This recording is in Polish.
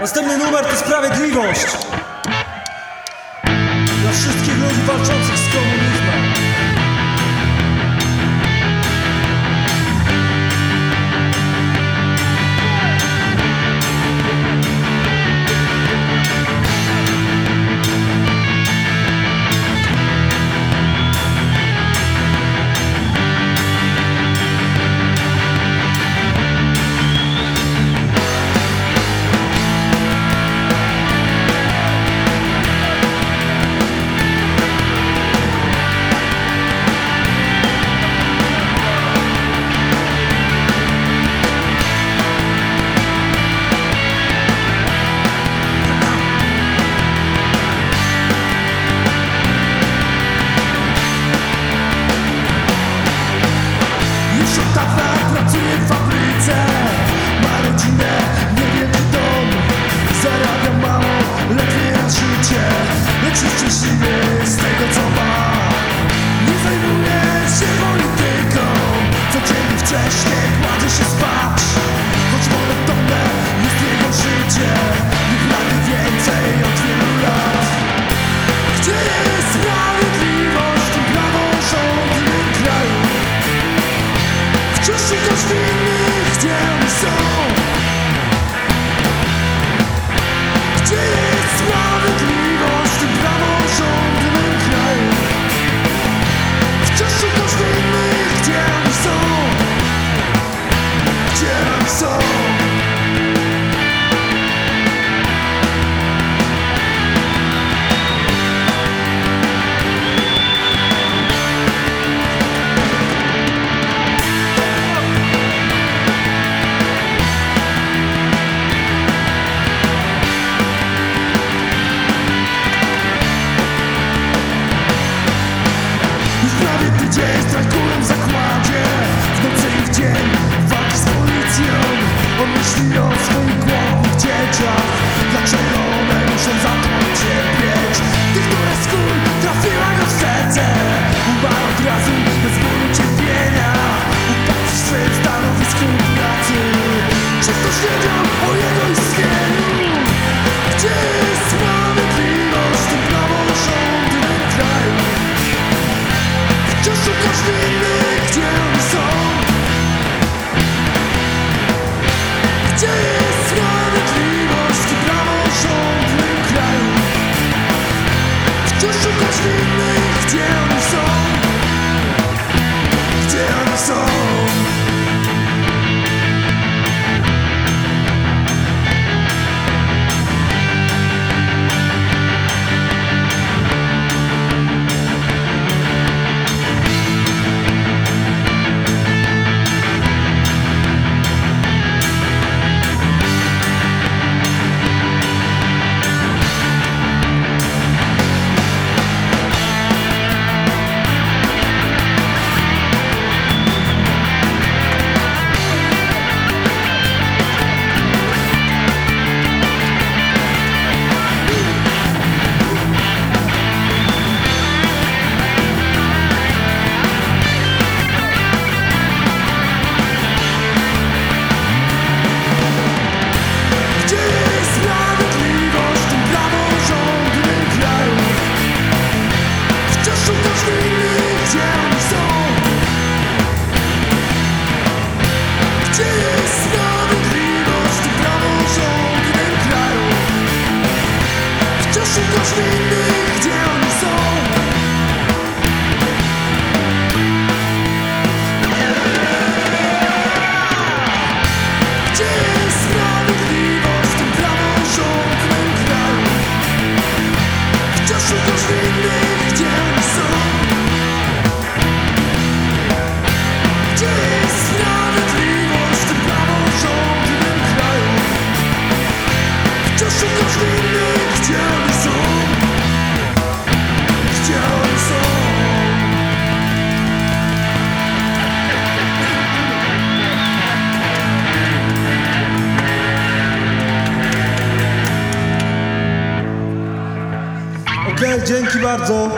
Następny numer to sprawiedliwość. Dla wszystkich ludzi walczących z komunizmem. Gdzie tak w zakładzie. W nocy w z policją. On myśli o swoich głowach dzieciach soul Wciąż szukasz winnych dzieł Dzięki bardzo.